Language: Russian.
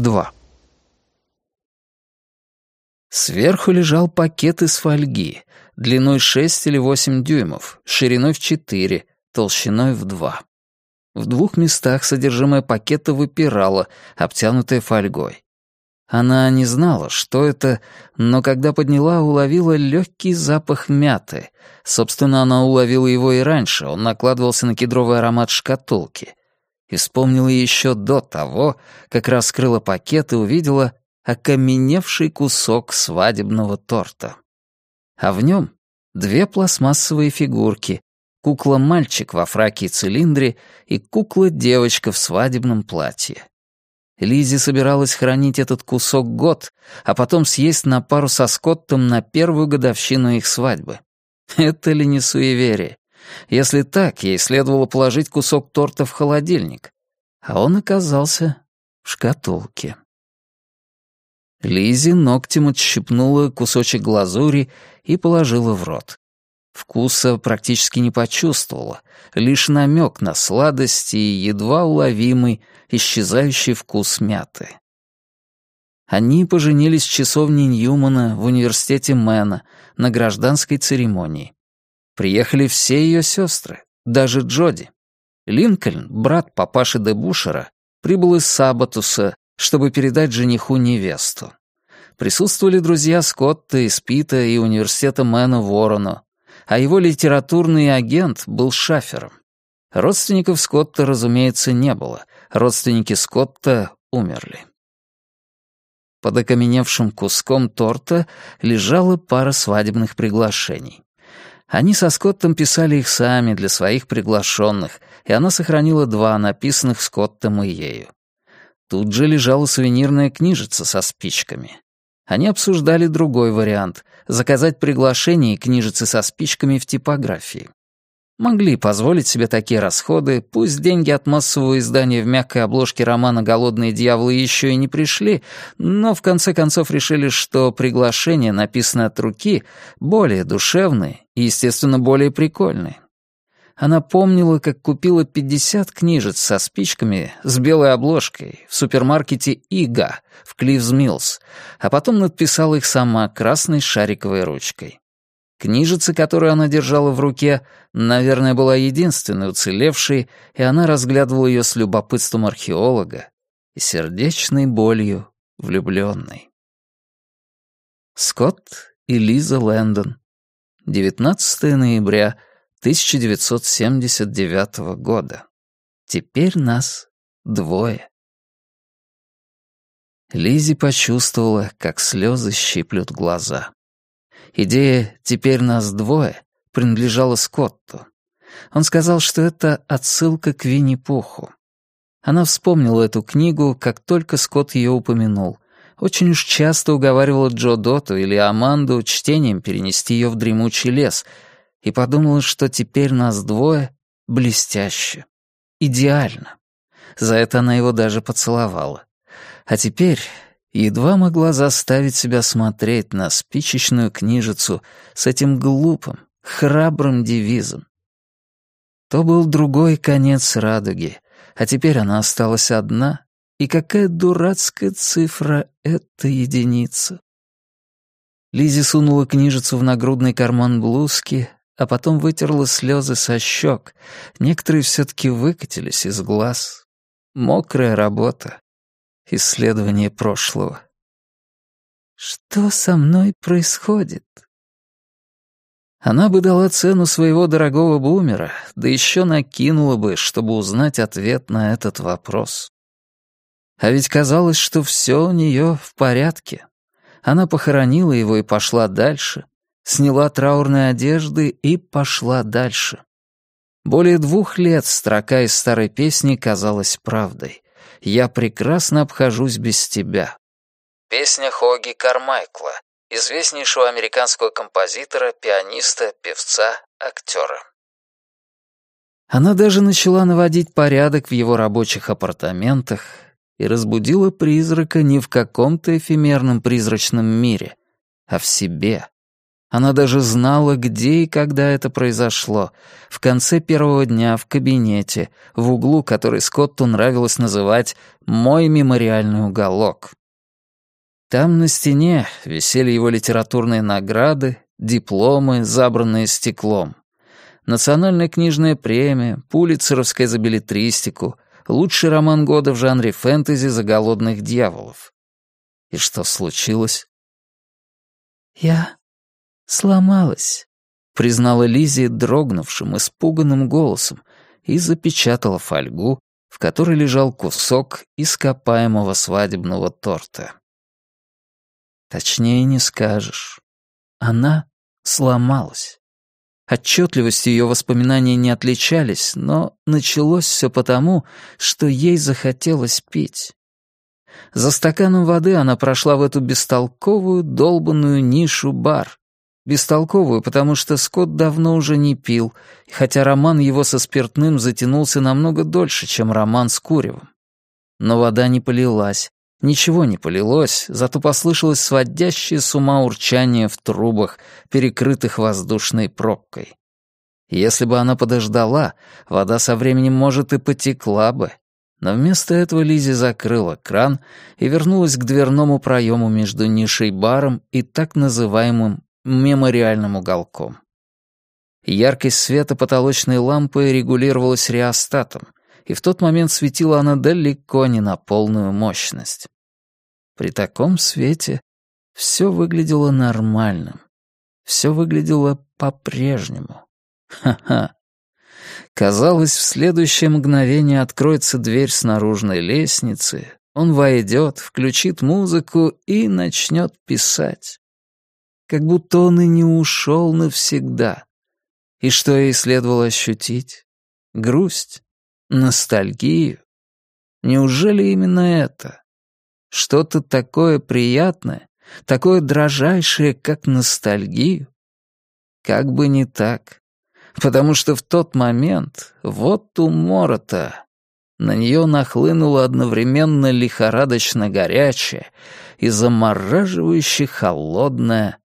2. Сверху лежал пакет из фольги, длиной 6 или 8 дюймов, шириной в 4, толщиной в 2. В двух местах содержимое пакета выпирало, обтянутое фольгой. Она не знала, что это, но когда подняла, уловила легкий запах мяты. Собственно, она уловила его и раньше, он накладывался на кедровый аромат шкатулки. И вспомнила еще до того, как раскрыла пакет и увидела окаменевший кусок свадебного торта. А в нем две пластмассовые фигурки, кукла-мальчик во фраке и цилиндре и кукла-девочка в свадебном платье. Лизи собиралась хранить этот кусок год, а потом съесть на пару со Скоттом на первую годовщину их свадьбы. Это ли не суеверие? Если так, ей следовало положить кусок торта в холодильник. А он оказался в шкатулке. Лизи ногтем отщипнула кусочек глазури и положила в рот. Вкуса практически не почувствовала, лишь намек на сладость и едва уловимый, исчезающий вкус мяты. Они поженились в часовне Ньюмана в университете Мэна на гражданской церемонии. Приехали все ее сестры, даже Джоди. Линкольн, брат папаши де Бушера, прибыл из Сабатуса, чтобы передать жениху невесту. Присутствовали друзья Скотта из Пита и университета Мэна Ворону, а его литературный агент был шафером. Родственников Скотта, разумеется, не было. Родственники Скотта умерли. Под окаменевшим куском торта лежала пара свадебных приглашений. Они со Скоттом писали их сами для своих приглашенных, и она сохранила два, написанных Скоттом и ею. Тут же лежала сувенирная книжица со спичками. Они обсуждали другой вариант — заказать приглашение и книжицы со спичками в типографии. Могли позволить себе такие расходы, пусть деньги от массового издания в мягкой обложке романа «Голодные дьяволы» еще и не пришли, но в конце концов решили, что приглашение, написанное от руки, более душевное и, естественно, более прикольное. Она помнила, как купила 50 книжек со спичками с белой обложкой в супермаркете «Ига» в Клиффс Миллс, а потом надписала их сама красной шариковой ручкой. Книжица, которую она держала в руке, наверное, была единственной уцелевшей, и она разглядывала ее с любопытством археолога и сердечной болью влюбленной. Скотт и Лиза Лэндон. 19 ноября 1979 года. Теперь нас двое. Лизи почувствовала, как слезы щиплют глаза. Идея «теперь нас двое» принадлежала Скотту. Он сказал, что это отсылка к Винни-Пуху. Она вспомнила эту книгу, как только Скотт ее упомянул. Очень уж часто уговаривала Джо Доту или Аманду чтением перенести ее в дремучий лес — и подумала, что теперь нас двое блестяще, идеально. За это она его даже поцеловала. А теперь едва могла заставить себя смотреть на спичечную книжицу с этим глупым, храбрым девизом. То был другой конец радуги, а теперь она осталась одна, и какая дурацкая цифра — это единица. Лизи сунула книжицу в нагрудный карман блузки, а потом вытерла слезы со щек. Некоторые все-таки выкатились из глаз. Мокрая работа. Исследование прошлого. Что со мной происходит? Она бы дала цену своего дорогого бумера, да еще накинула бы, чтобы узнать ответ на этот вопрос. А ведь казалось, что все у нее в порядке. Она похоронила его и пошла дальше, сняла траурные одежды и пошла дальше. Более двух лет строка из старой песни казалась правдой. «Я прекрасно обхожусь без тебя». Песня Хоги Кармайкла, известнейшего американского композитора, пианиста, певца, актера. Она даже начала наводить порядок в его рабочих апартаментах и разбудила призрака не в каком-то эфемерном призрачном мире, а в себе. Она даже знала, где и когда это произошло. В конце первого дня в кабинете, в углу, который Скотту нравилось называть «мой мемориальный уголок». Там на стене висели его литературные награды, дипломы, забранные стеклом. Национальная книжная премия, Пулитцеровская за билетристику, лучший роман года в жанре фэнтези за голодных дьяволов. И что случилось? «Я сломалась», — признала Лизи дрогнувшим, испуганным голосом и запечатала фольгу, в которой лежал кусок ископаемого свадебного торта. Точнее не скажешь. Она сломалась. Отчетливостью ее воспоминания не отличались, но началось все потому, что ей захотелось пить. За стаканом воды она прошла в эту бестолковую, долбанную нишу-бар. Бестолковую, потому что Скотт давно уже не пил, хотя роман его со спиртным затянулся намного дольше, чем роман с Куревым. Но вода не полилась, ничего не полилось, зато послышалось сводящее с ума урчание в трубах, перекрытых воздушной пробкой. Если бы она подождала, вода со временем, может, и потекла бы, но вместо этого Лизи закрыла кран и вернулась к дверному проему между нишей баром и так называемым мемориальным уголком. Яркость света потолочной лампы регулировалась реостатом, и в тот момент светила она далеко не на полную мощность. При таком свете все выглядело нормальным, все выглядело по-прежнему. Ха-ха. Казалось, в следующее мгновение откроется дверь с наружной лестницы, он войдет, включит музыку и начнет писать. Как будто он и не ушел навсегда. И что ей следовало ощутить? Грусть? Ностальгию? Неужели именно это? Что-то такое приятное, такое дрожайшее, как ностальгию? Как бы не так потому что в тот момент вот умора-то. На нее нахлынуло одновременно лихорадочно горячее и замораживающе холодное